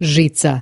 жица.